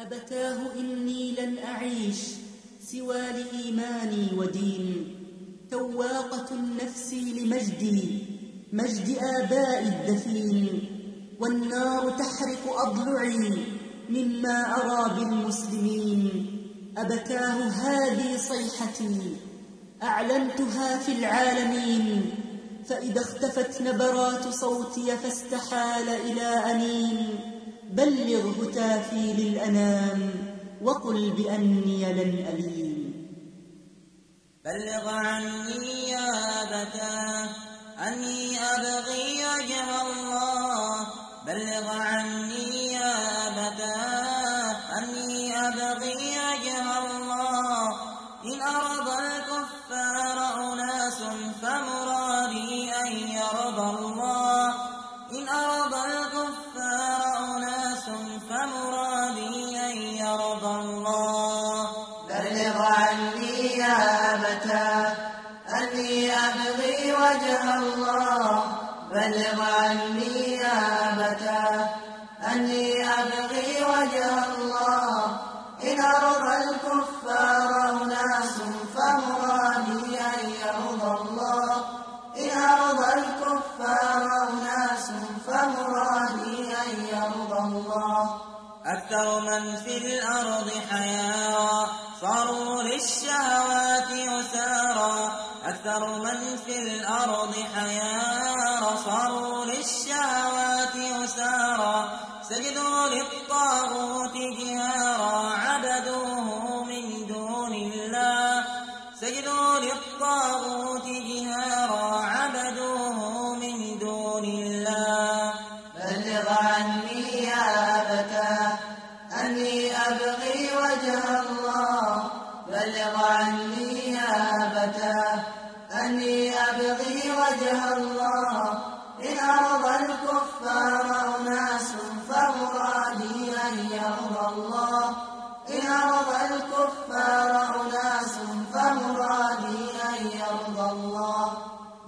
أبتاه إني لن أعيش سوى لإيماني ودين. تواقة النفس لمجدي مجد آبائي الدفين. والنار تحرق أضلعي مما أرى بالمسلمين. أبتاه هذه صيحتي أعلنتها في العالمين. فإذا اختفت نبرات صوتي فاستحال إلى أنين. بلغ هتافي للأنام وقل بأني لن ألين بلغ عني يا أبتاه أني أبغي وجه الله. بلغ عني بلغ عني يا أبتاه أني أبغي وجه الله. بلغ عني يا أبتاه أني أبغي وجه الله. إن أرضى الكفار أناس فمرادي أن يرضى الله. إن أرضى الكفار أناس فمرادي أن يرضى الله. أكثر من في صاروا للشهوات يسارى أكثر من في الأرض حيارى صاروا للشهوات يسارى سجدوا للطاغوت جهارا بلغ عني يا أبتاه. أني أبغي وجه الله. إن أرضى الكفار أناس فمرادي أن يرضى الله. إن أرضى الكفار أناس فمرادي أن يرضى الله.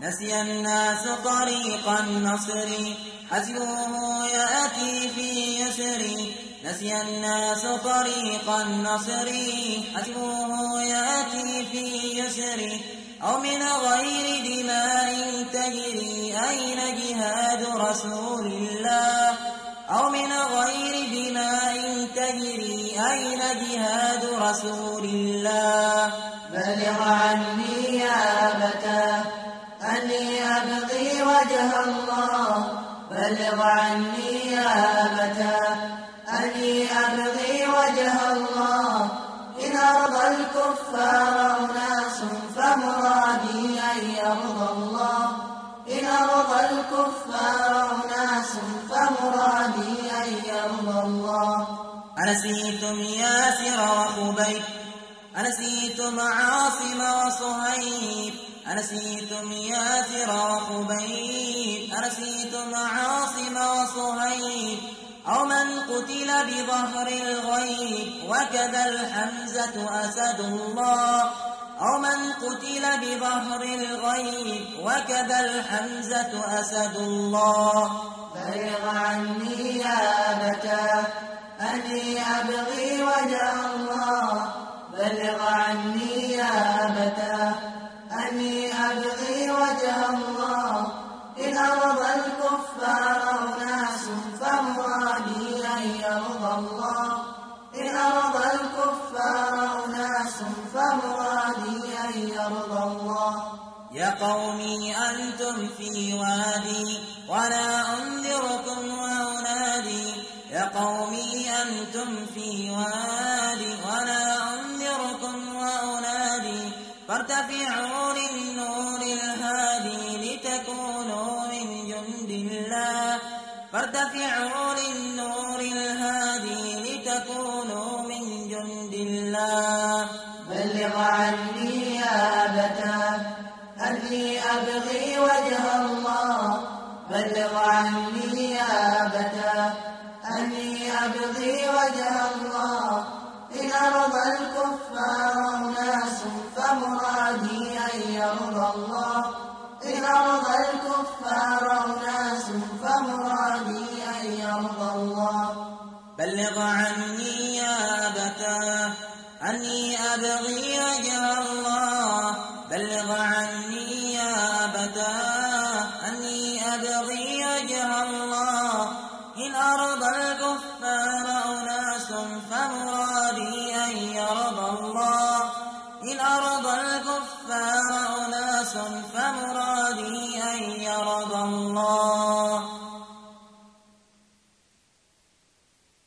نسي الناس طريق النصر. حسبه يأتي في يسر نسي الناس طريق النصر. حسبه يأتي في يسر. أو من غير دماء تجري. أين جهاد رسول الله؟ أو من غير دماء تجري. أين جهاد رسول الله؟ بلغ عني يا أبتاه. أني أبغي وجه الله. بلغ عني أنسيتم ياسر وخبيب أنسيتم عاصم وصهيب أنسيتم ياسر وخبيب أنسيتم عاصم وصهيب أو من قتل بظهر الغيب وكذا الحمزة أسد الله أو من قتل بظهر الغيب وكذا الحمزة أسد الله. بلغ عني يا أبتاه أني أبغي وجه الله. بلغ عني يا أبتاه. أني أبغي وجه الله. إن أرضى الكفار أناس فمرادي أن يرضى الله. إن أرضى الكفار أناس فمرادي أن يرضى الله. يا قومي أنتم في وادي ولا أنذركم وأنادي يا قومي أنتم في وادي ولا أنذركم وأنادي فارتفعوا للنور الهادي لتكونوا من جند الله. فارتفعوا للنور الهادي لتكونوا من جند الله. بلغ عني يا أبتاه أني أبغي وجه الله. بلغ عني يا بلغ عني يا أبتاه أني أبغي وجه الله. بلغ عني يا أبتاه أني أبغي وجه الله. إن أرضى الكفار أناس فمرادي أن يرضى الله. إن أرضى